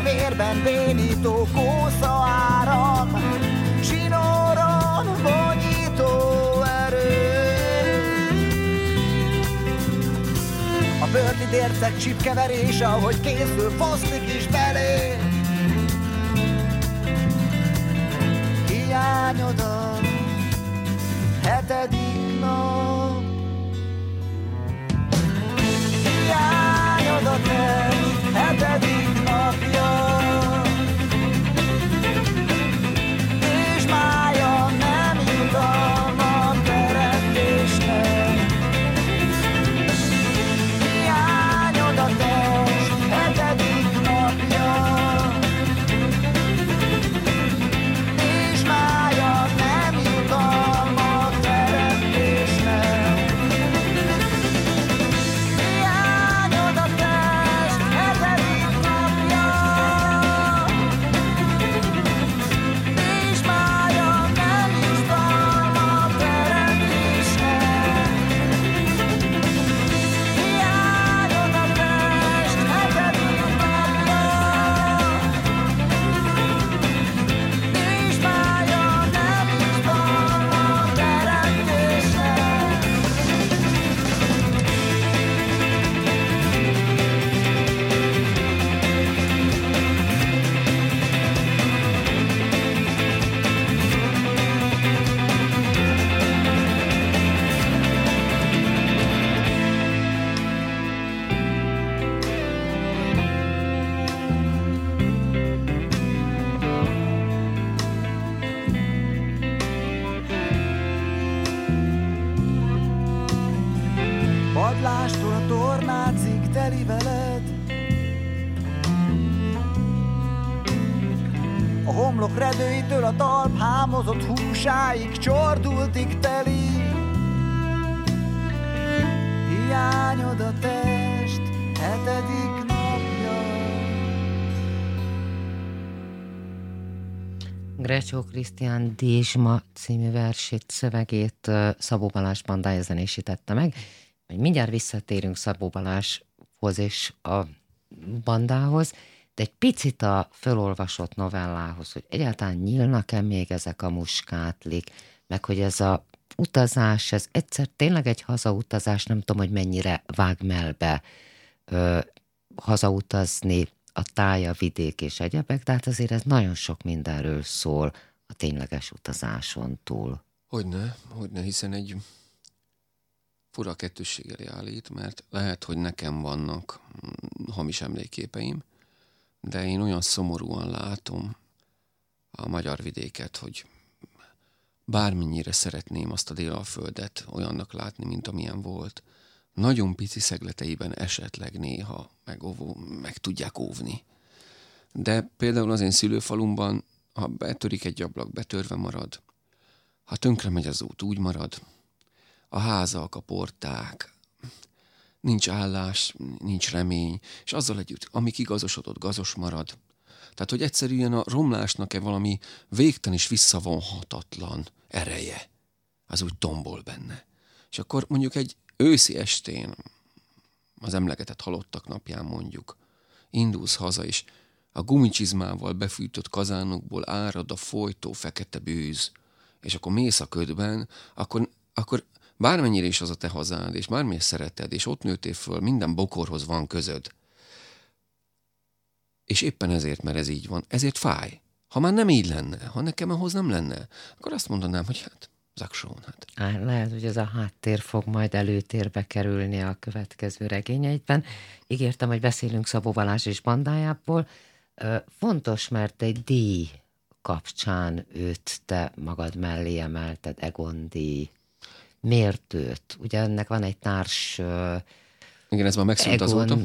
a vérben bénító kósza áram, zsinóron vonyító erő. A bőrli dérceg csipkeverése, ahogy készül, foszlik is belé. Hiányod a hetedik nap. Hiányod a test hetedik hámozott húsáig csordultig teli. Hiányod a test hetedik napja. Grecsó Krisztián Dézsma című versét, szövegét Szabó Balázs bandája zenésítette meg. Mindjárt visszatérünk Szabó Balázshoz és a bandához, de egy picit a fölolvasott novellához, hogy egyáltalán nyílnak-e még ezek a muskátlik, meg hogy ez a utazás, ez egyszer tényleg egy hazautazás, nem tudom, hogy mennyire vág melbe ö, hazautazni, a táj, a vidék és egyebek, de hát azért ez nagyon sok mindenről szól a tényleges utazáson túl. Hogyne, hogyne, hiszen egy fura kettősség elé állít, mert lehet, hogy nekem vannak mm, hamis emléképeim, de én olyan szomorúan látom a magyar vidéket, hogy bármennyire szeretném azt a délalföldet olyannak látni, mint amilyen volt, nagyon pici szegleteiben esetleg néha meg, óvó, meg tudják óvni. De például az én szülőfalumban, ha betörik egy ablak, betörve marad, ha tönkre megy az út, úgy marad, a házak, a porták, nincs állás, nincs remény, és azzal együtt, amik igazosodott, gazos marad. Tehát, hogy egyszerűen a romlásnak-e valami végtelen és visszavonhatatlan ereje, az úgy tombol benne. És akkor mondjuk egy őszi estén, az emlegetett halottak napján mondjuk, indulsz haza, és a gumicsizmával befűtött kazánokból árad a folytó fekete bűz, és akkor mész a ködben, akkor, akkor bármennyire is az a te hazád, és bármilyen szereted, és ott nőttél föl, minden bokorhoz van közöd. És éppen ezért, mert ez így van, ezért fáj. Ha már nem így lenne, ha nekem ahhoz nem lenne, akkor azt mondanám, hogy hát Zaksón. Hát. Lehet, hogy ez a háttér fog majd előtérbe kerülni a következő regényeidben. Ígértem, hogy beszélünk Szabó Balázs és bandájából. Fontos, mert egy díj kapcsán őt te magad mellé emelted, Egon díj. Miért őt? Ugye ennek van egy társ... Igen, ez már megszűnt Egon... azóta.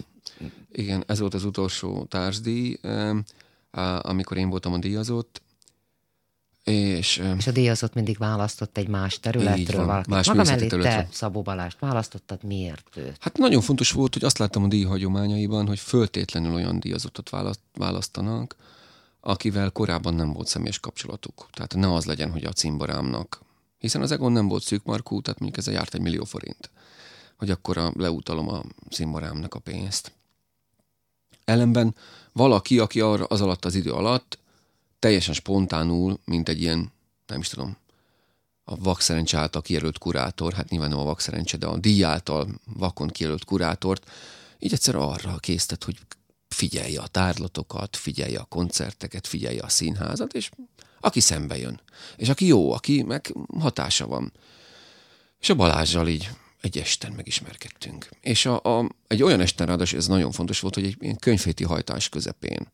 Igen, ez volt az utolsó társdíj, amikor én voltam a díjazott, és, és a díjazott mindig választott egy más területről van, Más Maga mellé te Szabó Balást választottad, miért ő? Hát nagyon fontos volt, hogy azt láttam a díj hagyományaiban, hogy föltétlenül olyan díjazottat választanak, akivel korábban nem volt személyes kapcsolatuk. Tehát ne az legyen, hogy a cimborámnak. Hiszen az Egon nem volt szűkmarkú, tehát mondjuk ez járt egy millió forint. Hogy akkor a, leutalom a cimborámnak a pénzt. Ellenben valaki, aki arra, az alatt az idő alatt teljesen spontánul, mint egy ilyen, nem is tudom, a vakszerencse által kijelölt kurátor, hát nyilván nem a vakszerencse, de a díj által vakon kijelölt kurátort, így egyszer arra késztet, hogy figyelje a tárlatokat, figyelje a koncerteket, figyelje a színházat, és aki szembe jön. És aki jó, aki meg hatása van. És a Balázsjal így egy esten megismerkedtünk. És a, a, egy olyan esten ráadásul ez nagyon fontos volt, hogy egy ilyen könyvhéti hajtás közepén.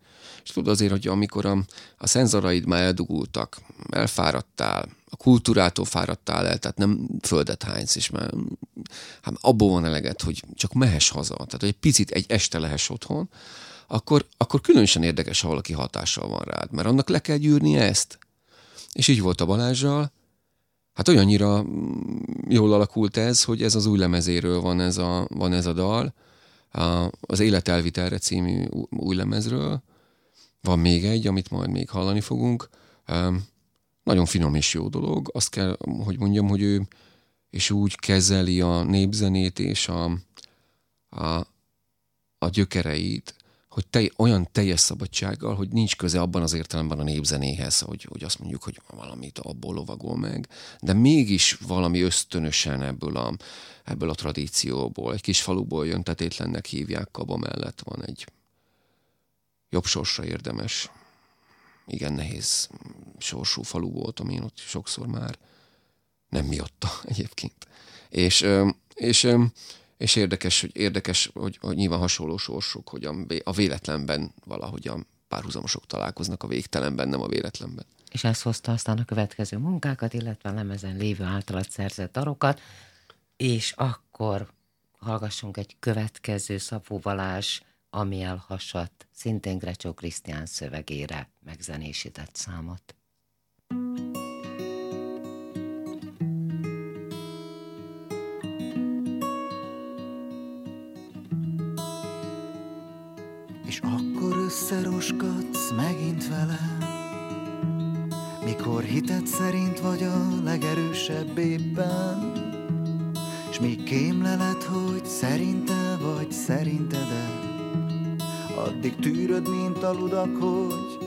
És tudod azért, hogy amikor a, a szenzoraid már eldugultak, elfáradtál, a kultúrától fáradtál el, tehát nem földet hánysz, és már hát abból van eleget, hogy csak mehes haza, tehát hogy egy picit egy este lehess otthon, akkor, akkor különösen érdekes, ha valaki hatással van rád, mert annak le kell gyűrni ezt. És így volt a Balázsjal, hát olyannyira mm, jól alakult ez, hogy ez az új lemezéről van ez a, van ez a dal, a, az Élet elvitelre című új lemezről. Van még egy, amit majd még hallani fogunk. Um, nagyon finom és jó dolog. Azt kell, hogy mondjam, hogy ő és úgy kezeli a népzenét és a, a, a gyökereit, hogy te, olyan teljes szabadsággal, hogy nincs köze abban az értelemben a népzenéhez, hogy, hogy azt mondjuk, hogy valamit abból lovagol meg, de mégis valami ösztönösen ebből a, ebből a tradícióból, egy kis faluból jön, tetétlennek hívják, Kaba mellett van egy jobb sorsra érdemes, igen nehéz sorsú falu volt, amin ott sokszor már nem miatta <laughs> egyébként. És, és és érdekes, hogy, érdekes, hogy, hogy nyilván hasonló sorsok, hogy a, véletlenben valahogyan párhuzamosok találkoznak a végtelenben, nem a véletlenben. És ez hozta aztán a következő munkákat, illetve a lemezen lévő általad szerzett darokat, és akkor hallgassunk egy következő Szabó ami elhasadt, szintén Grecsó Krisztián szövegére megzenésített számot. Összeroskadsz megint vele? Mikor hited szerint vagy a legerősebb éppen? S még kémleled, hogy szerinte vagy szerinted-e? Addig tűröd, mint a ludak, hogy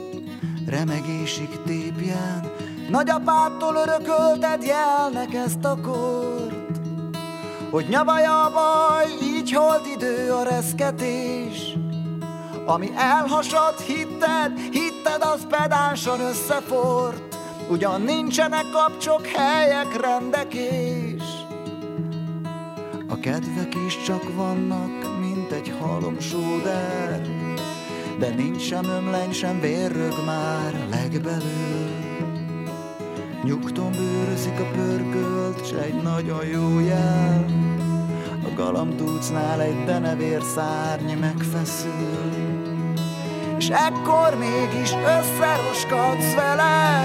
remegésig tépjen. Nagyapától örökölted jelnek ezt a kort Hogy nyavaja a baj, így holt idő a reszketés ami elhasad, hitted, hitted, az pedánsan összefort. Ugyan nincsenek kapcsok, helyek, rendek és A kedvek is csak vannak, mint egy halomsóder De nincs sem ömleny, sem vérrög már legbelül. Nyugton bőrözik a pörkölt, s egy nagyon jó jel. A galambdúcnál egy denevér szárny megfeszül És ekkor mégis összeroskadsz vele.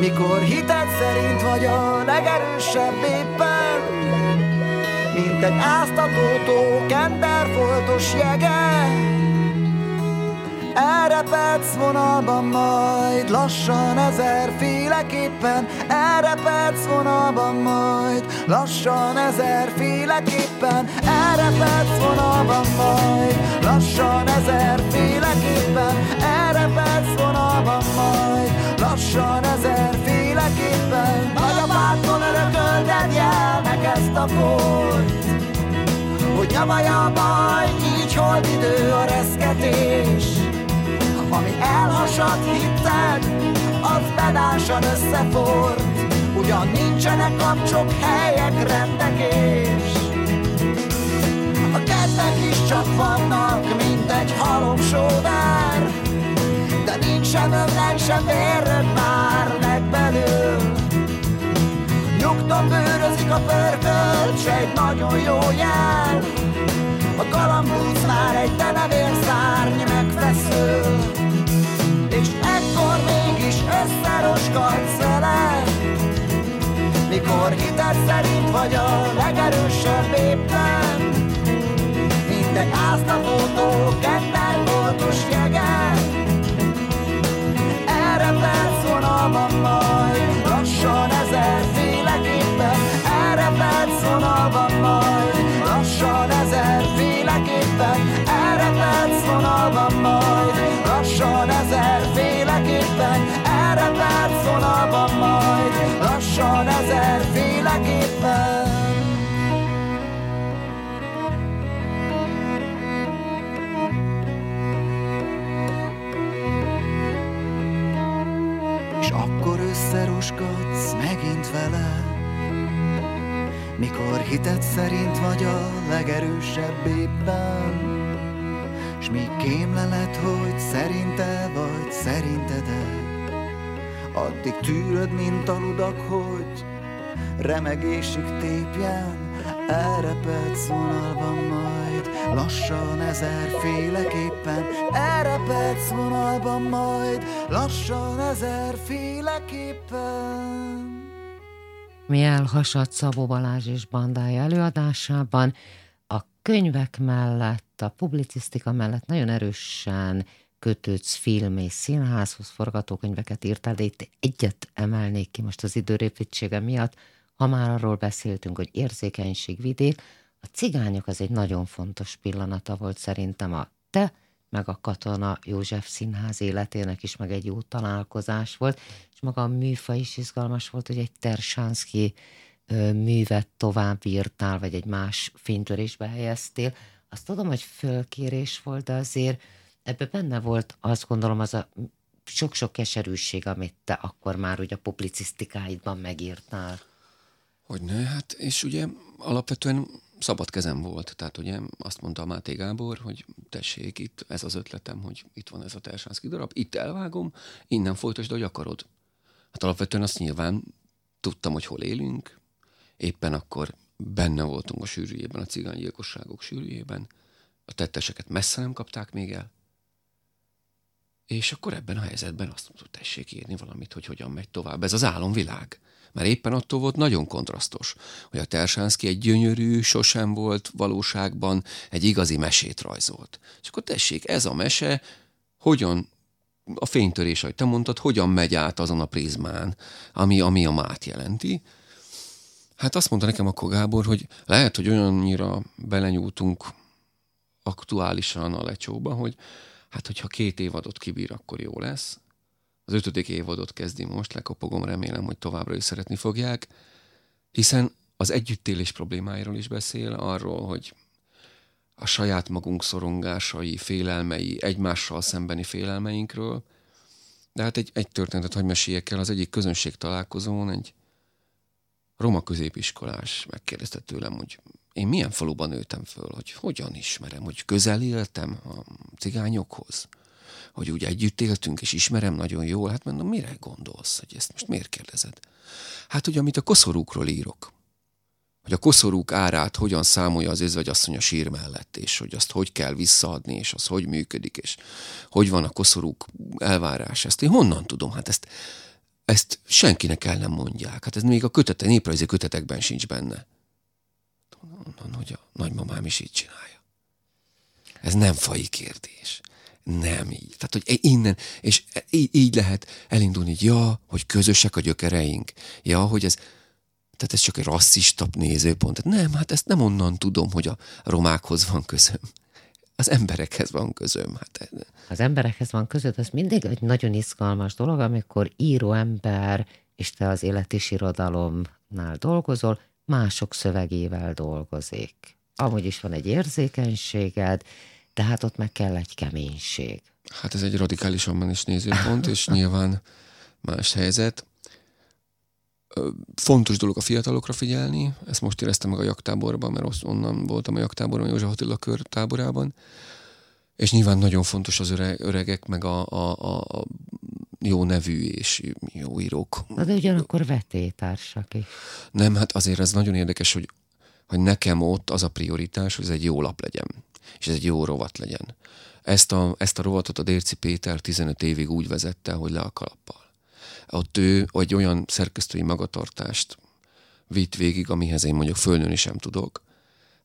Mikor hited szerint vagy a legerősebb éppen Mint egy áztatótó kenderfoltos jege. Elrepedsz vonalban majd lassan ezerféleképpen Elrepedsz vonalban majd lassan ezerféleképpen Elrepedsz vonalban majd. Lassan ezerféleképpen Elrepedsz vonalban majd. Lassan ezerféleképpen Nagyapádtól örökölded jelnek ezt a kort Hogy nyavaja a baj, így hold idő a reszketés. Ami elhasad hitted, az pedánsan összefort Ugyan nincsenek kapcsok, helyek, rendek és A kedvek is csak vannak, mint egy halomsódár De nincs sem ömlen, sem vérrög már legbelül Nyugton bőrözik a pörkölt, s egy nagyon jó jel. A galambúcnál egy denevér szárny megfeszül. És ekkor mégis összeroskadsz vele Mikor hited szerint vagy a legerősebb éppen Mindegy áztatótó, ketten voltos jegen Elrepedsz vonalban majd Lassan ezerféleképpen. Elrepedsz vonalban majd Lassan ezerféleképpen. Elrepedsz vonalban majd Lassan ezerféleképpen. Elrepedsz vonalban majd Lassan ezerféleképpen És akkor összeroskadsz megint vele. Mikor hited szerint vagy a legerősebb éppen. S míg kémleled, hogy szerinte vagy szerinted-e Addig tűröd, mint a ludak, hogy remegésig tépjen Elrepedsz vonalban majd, lassan ezerféleképpen Elrepedsz vonalban majd, lassan ezerféleképpen. Mi elhasadt Szabó Balázs és bandája előadásában a könyvek mellett, a publicisztika mellett nagyon erősen kötődsz film és színházhoz, forgatókönyveket írtál, de itt egyet emelnék ki most az időrépítsége miatt, ha már arról beszéltünk, hogy érzékenység vidék, a cigányok az egy nagyon fontos pillanata volt szerintem a te, meg a Katona József Színház életének is, meg egy jó találkozás volt, és maga a műfa is izgalmas volt, hogy egy Tersánszki művet tovább írtál, vagy egy más fénytörésbe helyeztél. Azt tudom, hogy fölkérés volt, de azért ebbe benne volt, azt gondolom, az a sok-sok keserűség, amit te akkor már ugye a publicisztikáidban megírtál. Hogy ne, hát és ugye alapvetően szabad kezem volt. Tehát ugye azt mondta a Máté Gábor, hogy tessék, itt ez az ötletem, hogy itt van ez a Tersánszki darab, itt elvágom, innen folytasd, ahogy akarod. Hát alapvetően azt nyilván tudtam, hogy hol élünk, éppen akkor benne voltunk a sűrűjében, a cigánygyilkosságok sűrűjében, a tetteseket messze nem kapták még el, és akkor ebben a helyzetben azt mondtuk, tessék írni valamit, hogy hogyan megy tovább. Ez az álomvilág. Mert éppen attól volt nagyon kontrasztos, hogy a Tersánszki egy gyönyörű, sosem volt valóságban egy igazi mesét rajzolt. És akkor tessék, ez a mese hogyan a fénytörés, ahogy te mondtad, hogyan megy át azon a prizmán, ami, ami a mát jelenti. Hát azt mondta nekem akkor Gábor, hogy lehet, hogy olyannyira belenyúltunk aktuálisan a lecsóba, hogy hát hogyha két évadot kibír, akkor jó lesz. Az ötödik évadot kezdi most, lekopogom, remélem, hogy továbbra is szeretni fogják, hiszen az együttélés problémáiról is beszél, arról, hogy a saját magunk szorongásai, félelmei, egymással szembeni félelmeinkről, De hát egy, egy történetet hagy meséljek el. Az egyik közönség találkozón egy roma középiskolás megkérdezte tőlem, hogy én milyen faluban nőttem föl, hogy hogyan ismerem, hogy közel éltem a cigányokhoz, hogy úgy együtt éltünk, és ismerem nagyon jól. Hát mondom, mire gondolsz, hogy ezt most miért kérdezed? Hát, hogy amit a koszorúkról írok, hogy a koszorúk árát hogyan számolja az özvegyasszony a sír mellett, és hogy azt hogy kell visszaadni, és az hogy működik, és hogy van a koszorúk elvárás. Ezt én honnan tudom? Hát ezt, ezt senkinek el nem mondják. Hát ez még a kötete, néprajzi kötetekben sincs benne. Onnan, hogy a nagymamám is így csinálja. Ez nem fai kérdés. Nem így. Tehát, hogy innen, és így, lehet elindulni, ja, hogy közösek a gyökereink. Ja, hogy ez, tehát ez csak egy rasszista nézőpont. Nem, hát ezt nem onnan tudom, hogy a romákhoz van közöm. Az emberekhez van közöm. Hát... Az emberekhez van között, az mindig egy nagyon izgalmas dolog, amikor író ember, és te az élet és irodalomnál dolgozol, mások szövegével dolgozik. Amúgy is van egy érzékenységed, de hát ott meg kell egy keménység. Hát ez egy radikálisan is nézőpont, és <laughs> nyilván más helyzet fontos dolog a fiatalokra figyelni, ezt most éreztem meg a jaktáborban, mert onnan voltam a jaktáborban, a József Attila kör táborában, és nyilván nagyon fontos az öre, öregek, meg a, a, a, a jó nevű és jó írók. Na de ugyanakkor vetétársak is. Nem, hát azért ez nagyon érdekes, hogy, hogy nekem ott az a prioritás, hogy ez egy jó lap legyen, és ez egy jó rovat legyen. Ezt a, ezt a rovatot a Dérci Péter 15 évig úgy vezette, hogy le a kalappal ott ő egy olyan szerkesztői magatartást vitt végig, amihez én mondjuk fölnőni sem tudok,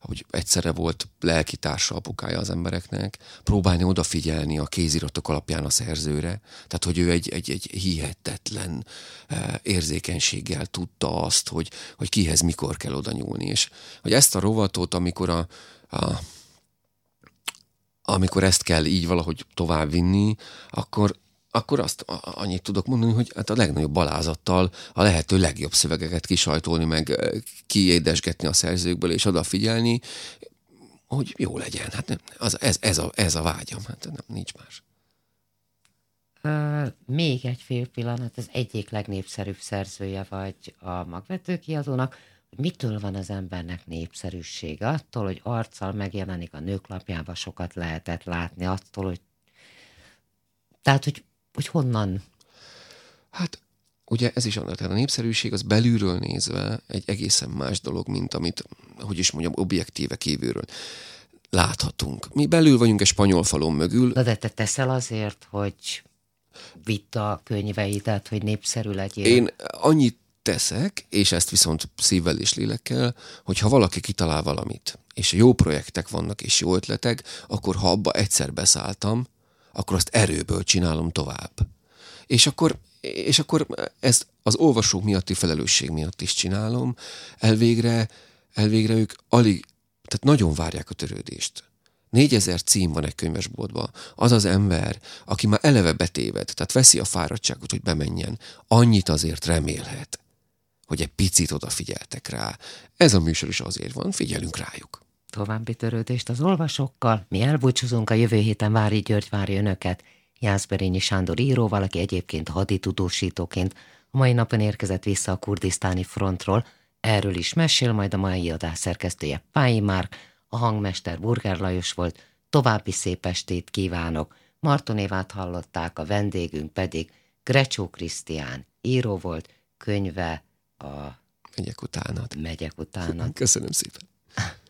hogy egyszerre volt lelkitársa, apukája az embereknek, próbálni odafigyelni a kéziratok alapján a szerzőre, tehát hogy ő egy, egy, egy hihetetlen eh, érzékenységgel tudta azt, hogy, hogy kihez mikor kell oda nyúlni, és hogy ezt a rovatot, amikor a, a amikor ezt kell így valahogy továbbvinni, akkor akkor azt annyit tudok mondani, hogy hát a legnagyobb balázattal a lehető legjobb szövegeket kisajtolni, meg kiédesgetni a szerzőkből, és odafigyelni, hogy jó legyen. Hát nem, az, ez, ez, a, ez a vágyam, hát nem, nincs más. Uh, még egy fél pillanat, az egyik legnépszerűbb szerzője vagy a magvető kiadónak. Mitől van az embernek népszerűsége? Attól, hogy arccal megjelenik a nőklapjában, sokat lehetett látni, attól, hogy tehát, hogy hogy honnan? Hát ugye ez is annak, tehát a népszerűség az belülről nézve egy egészen más dolog, mint amit, hogy is mondjam, objektíve kívülről láthatunk. Mi belül vagyunk egy spanyol falon mögül. Na de te teszel azért, hogy vita könyveidet, hogy népszerű legyél? Én annyit teszek, és ezt viszont szívvel és lélekkel, hogy ha valaki kitalál valamit, és jó projektek vannak, és jó ötletek, akkor ha abba egyszer beszálltam, akkor azt erőből csinálom tovább. És akkor, és akkor ezt az olvasók miatti felelősség miatt is csinálom, elvégre, elvégre ők alig, tehát nagyon várják a törődést. Négyezer cím van egy könyvesboltban. Az az ember, aki már eleve betéved, tehát veszi a fáradtságot, hogy bemenjen, annyit azért remélhet, hogy egy picit odafigyeltek rá. Ez a műsor is azért van, figyelünk rájuk további törődést az olvasókkal. Mi elbúcsúzunk a jövő héten Vári György várja önöket. Jászberényi Sándor íróval, aki egyébként haditudósítóként a mai napon érkezett vissza a kurdisztáni frontról. Erről is mesél majd a mai adás szerkesztője Pályi Márk, a hangmester Burger Lajos volt. További szép estét kívánok! Marton Évát hallották, a vendégünk pedig Grecsó Krisztián, író volt, könyve a Megyek utánad. Megyek utánad. Köszönöm szépen.